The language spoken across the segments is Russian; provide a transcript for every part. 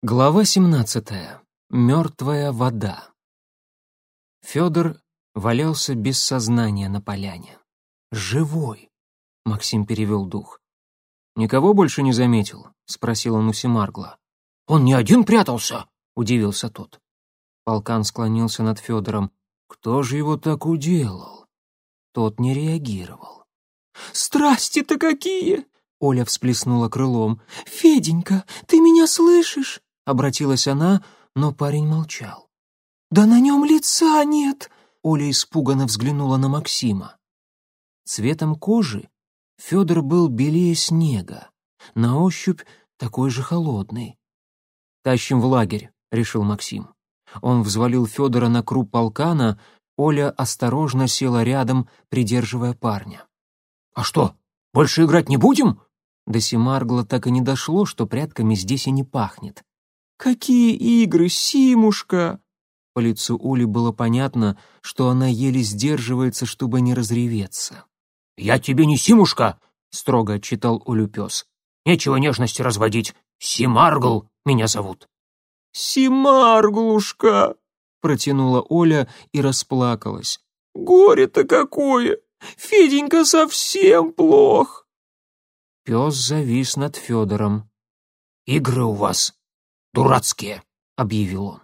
Глава 17. Мертвая вода. Федор валялся без сознания на поляне. «Живой!» — Максим перевел дух. «Никого больше не заметил?» — спросил он у Семаргла. «Он не один прятался!» — удивился тот. Полкан склонился над Федором. «Кто же его так уделал?» Тот не реагировал. «Страсти-то какие!» — Оля всплеснула крылом. «Феденька, ты меня слышишь?» Обратилась она, но парень молчал. «Да на нем лица нет!» Оля испуганно взглянула на Максима. Цветом кожи Федор был белее снега, на ощупь такой же холодный. «Тащим в лагерь», — решил Максим. Он взвалил Федора на круп полкана, Оля осторожно села рядом, придерживая парня. «А что, больше играть не будем?» До Семаргла так и не дошло, что прятками здесь и не пахнет. «Какие игры, Симушка!» По лицу Оли было понятно, что она еле сдерживается, чтобы не разреветься. «Я тебе не Симушка!» — строго отчитал Олю пес. «Нечего нежности разводить. Симаргл меня зовут». «Симарглушка!» — протянула Оля и расплакалась. «Горе-то какое! Феденька совсем плох!» Пес завис над Федором. «Игры у вас дурацкие», — объявил он.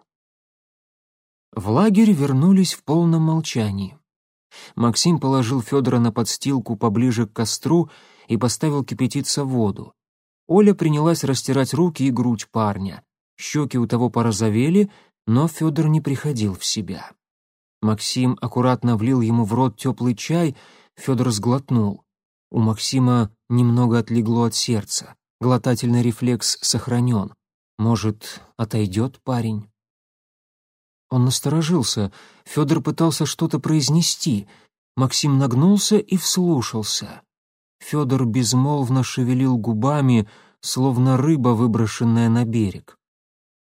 В лагерь вернулись в полном молчании. Максим положил Федора на подстилку поближе к костру и поставил кипятиться воду. Оля принялась растирать руки и грудь парня. Щеки у того порозовели, но Федор не приходил в себя. Максим аккуратно влил ему в рот теплый чай, Федор сглотнул. У Максима немного отлегло от сердца. Глотательный рефлекс сохранен. Может, отойдет парень? Он насторожился. Федор пытался что-то произнести. Максим нагнулся и вслушался. Федор безмолвно шевелил губами, словно рыба, выброшенная на берег.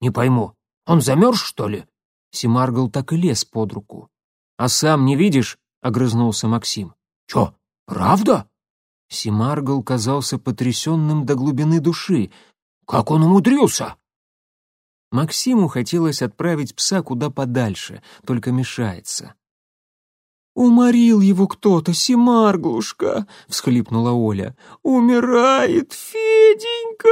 «Не пойму, он замерз, что ли?» Семаргл так и лез под руку. «А сам не видишь?» — огрызнулся Максим. «Чё, правда?» Семаргл казался потрясенным до глубины души. Как он умудрился?» Максиму хотелось отправить пса куда подальше, только мешается. «Уморил его кто-то, Семарглушка!» — всхлипнула Оля. «Умирает Феденька!»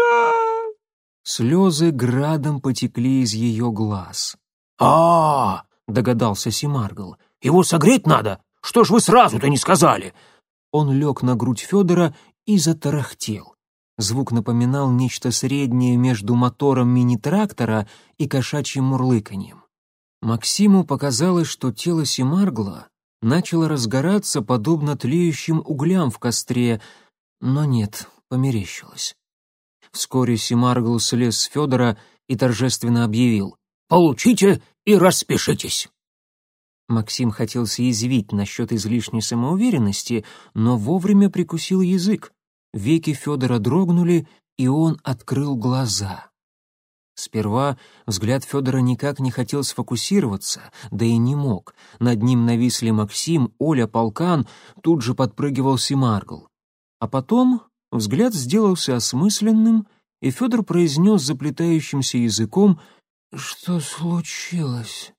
Слезы градом потекли из ее глаз. а, -а, -а догадался Семаргл. «Его согреть надо? Что ж вы сразу-то не сказали?» Он лег на грудь Федора и затарахтел. Звук напоминал нечто среднее между мотором мини-трактора и кошачьим мурлыканьем. Максиму показалось, что тело Семаргла начало разгораться подобно тлеющим углям в костре, но нет, померещилось. Вскоре Семаргл слез с Федора и торжественно объявил «Получите и распишитесь». Максим хотел съязвить насчет излишней самоуверенности, но вовремя прикусил язык. Веки Федора дрогнули, и он открыл глаза. Сперва взгляд Федора никак не хотел сфокусироваться, да и не мог. Над ним нависли Максим, Оля, Полкан, тут же подпрыгивал Симаргл. А потом взгляд сделался осмысленным, и Федор произнес заплетающимся языком «Что случилось?»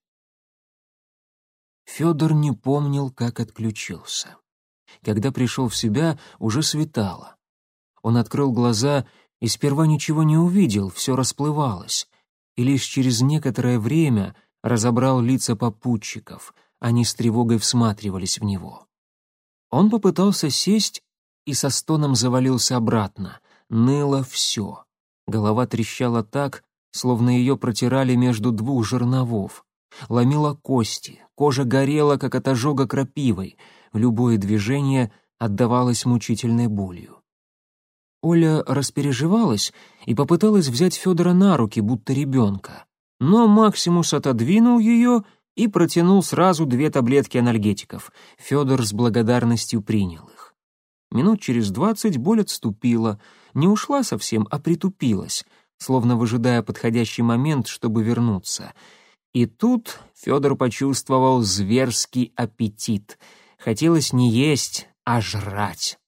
Федор не помнил, как отключился. Когда пришел в себя, уже светало. Он открыл глаза и сперва ничего не увидел, все расплывалось. И лишь через некоторое время разобрал лица попутчиков, они с тревогой всматривались в него. Он попытался сесть и со стоном завалился обратно. Ныло все. Голова трещала так, словно ее протирали между двух жерновов. Ломила кости, кожа горела, как от ожога крапивой, любое движение отдавалось мучительной болью. Оля распереживалась и попыталась взять Федора на руки, будто ребенка. Но Максимус отодвинул ее и протянул сразу две таблетки анальгетиков. Федор с благодарностью принял их. Минут через двадцать боль отступила, не ушла совсем, а притупилась, словно выжидая подходящий момент, чтобы вернуться. И тут Федор почувствовал зверский аппетит. Хотелось не есть, а жрать.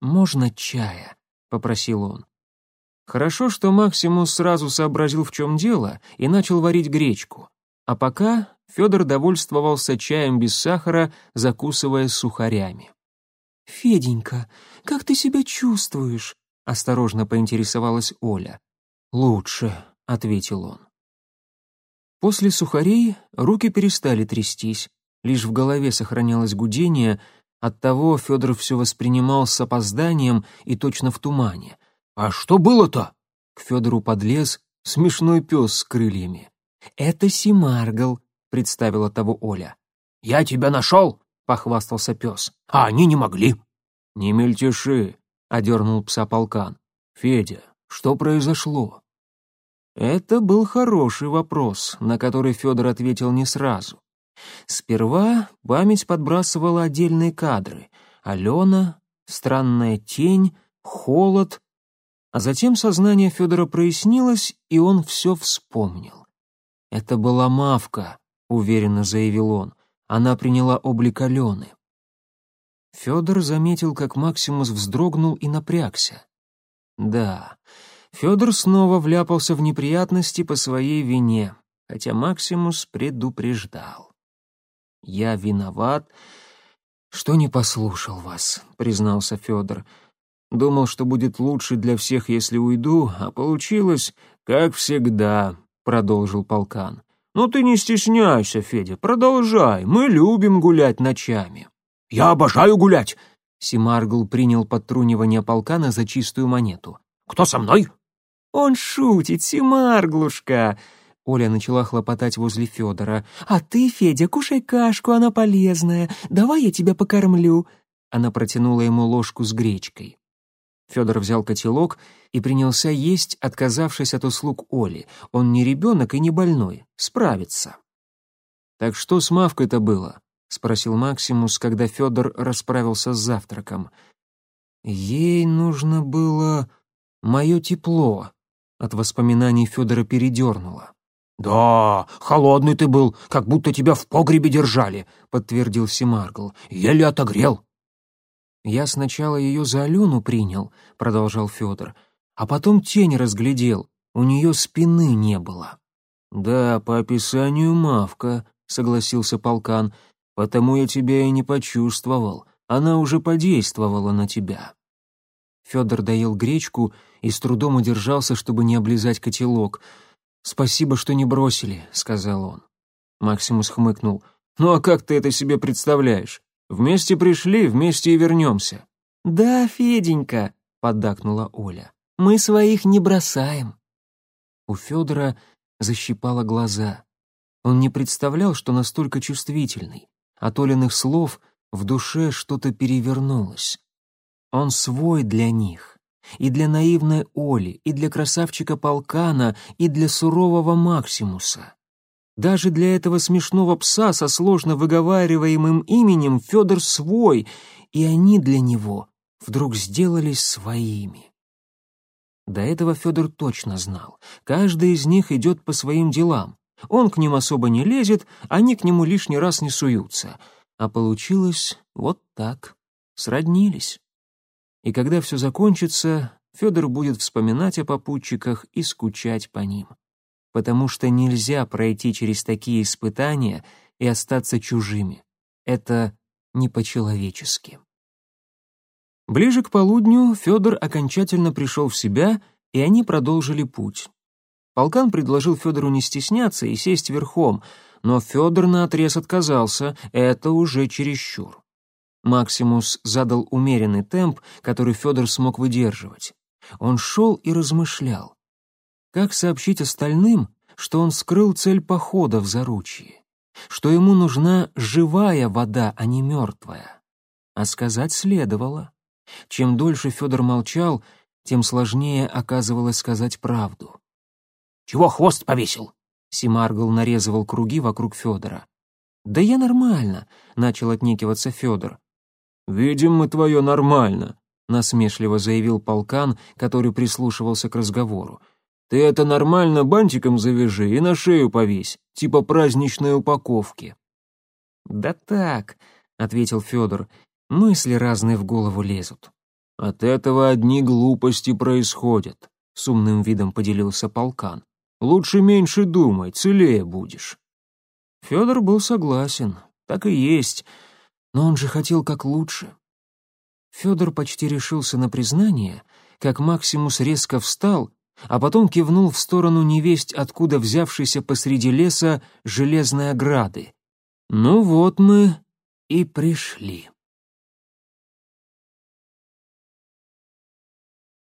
«Можно чая?» — попросил он. Хорошо, что Максимус сразу сообразил, в чем дело, и начал варить гречку. А пока Федор довольствовался чаем без сахара, закусывая сухарями. «Феденька, как ты себя чувствуешь?» — осторожно поинтересовалась Оля. «Лучше», — ответил он. После сухарей руки перестали трястись, лишь в голове сохранялось гудение, оттого Федор все воспринимал с опозданием и точно в тумане. «А что было-то?» К Федору подлез смешной пес с крыльями. «Это Симаргл», — представила того Оля. «Я тебя нашел!» — похвастался пес. «А они не могли». «Не мельтеши», — одернул пса полкан. «Федя, что произошло?» Это был хороший вопрос, на который Федор ответил не сразу. Сперва память подбрасывала отдельные кадры. Алена, странная тень, холод. А затем сознание Федора прояснилось, и он все вспомнил. «Это была Мавка», — уверенно заявил он. «Она приняла облик Алены». Федор заметил, как Максимус вздрогнул и напрягся. Да, Федор снова вляпался в неприятности по своей вине, хотя Максимус предупреждал. «Я виноват, что не послушал вас», — признался Федор. «Думал, что будет лучше для всех, если уйду, а получилось, как всегда», — продолжил полкан. «Ну ты не стесняйся, Федя, продолжай, мы любим гулять ночами». «Я обожаю гулять!» Симаргл принял подтрунивание полкана за чистую монету. «Кто со мной?» «Он шутит, Симарглушка!» Оля начала хлопотать возле Федора. «А ты, Федя, кушай кашку, она полезная. Давай я тебя покормлю». Она протянула ему ложку с гречкой. Федор взял котелок и принялся есть, отказавшись от услуг Оли. Он не ребенок и не больной, справится. «Так что с Мавкой-то было?» — спросил Максимус, когда Федор расправился с завтраком. «Ей нужно было мое тепло», от воспоминаний Федора передернуло. «Да, холодный ты был, как будто тебя в погребе держали», — подтвердил Семаргл. «Еле отогрел». «Я сначала ее за Алену принял», — продолжал Федор, «а потом тень разглядел, у нее спины не было». «Да, по описанию Мавка», — согласился полкан, «потому я тебя и не почувствовал, она уже подействовала на тебя». Федор доел гречку и с трудом удержался, чтобы не облизать котелок. «Спасибо, что не бросили», — сказал он. Максимус хмыкнул. «Ну а как ты это себе представляешь? Вместе пришли, вместе и вернемся». «Да, Феденька», — поддакнула Оля. «Мы своих не бросаем». У Федора защипало глаза. Он не представлял, что настолько чувствительный. От Олиных слов в душе что-то перевернулось. Он свой для них. И для наивной Оли, и для красавчика Полкана, и для сурового Максимуса. Даже для этого смешного пса со сложно выговариваемым именем Федор свой, и они для него вдруг сделались своими. До этого Федор точно знал. Каждый из них идет по своим делам. Он к ним особо не лезет, они к нему лишний раз не суются. А получилось вот так. Сроднились. И когда все закончится, Федор будет вспоминать о попутчиках и скучать по ним. Потому что нельзя пройти через такие испытания и остаться чужими. Это не по-человечески. Ближе к полудню Федор окончательно пришел в себя, и они продолжили путь. Полкан предложил Федору не стесняться и сесть верхом, но Федор наотрез отказался, это уже чересчур. Максимус задал умеренный темп, который Федор смог выдерживать. Он шел и размышлял. Как сообщить остальным, что он скрыл цель похода в заручье? Что ему нужна живая вода, а не мертвая? А сказать следовало. Чем дольше Федор молчал, тем сложнее оказывалось сказать правду. «Чего хвост повесил?» Симаргл нарезывал круги вокруг Федора. «Да я нормально», — начал отнекиваться Федор. «Видим мы твое нормально», — насмешливо заявил полкан, который прислушивался к разговору. «Ты это нормально бантиком завяжи и на шею повесь, типа праздничной упаковки». «Да так», — ответил Федор, — «мысли разные в голову лезут». «От этого одни глупости происходят. — с умным видом поделился полкан. «Лучше меньше думай, целее будешь». Федор был согласен, так и есть, но он же хотел как лучше. Федор почти решился на признание, как Максимус резко встал, а потом кивнул в сторону невесть, откуда взявшейся посреди леса железной ограды. «Ну вот мы и пришли».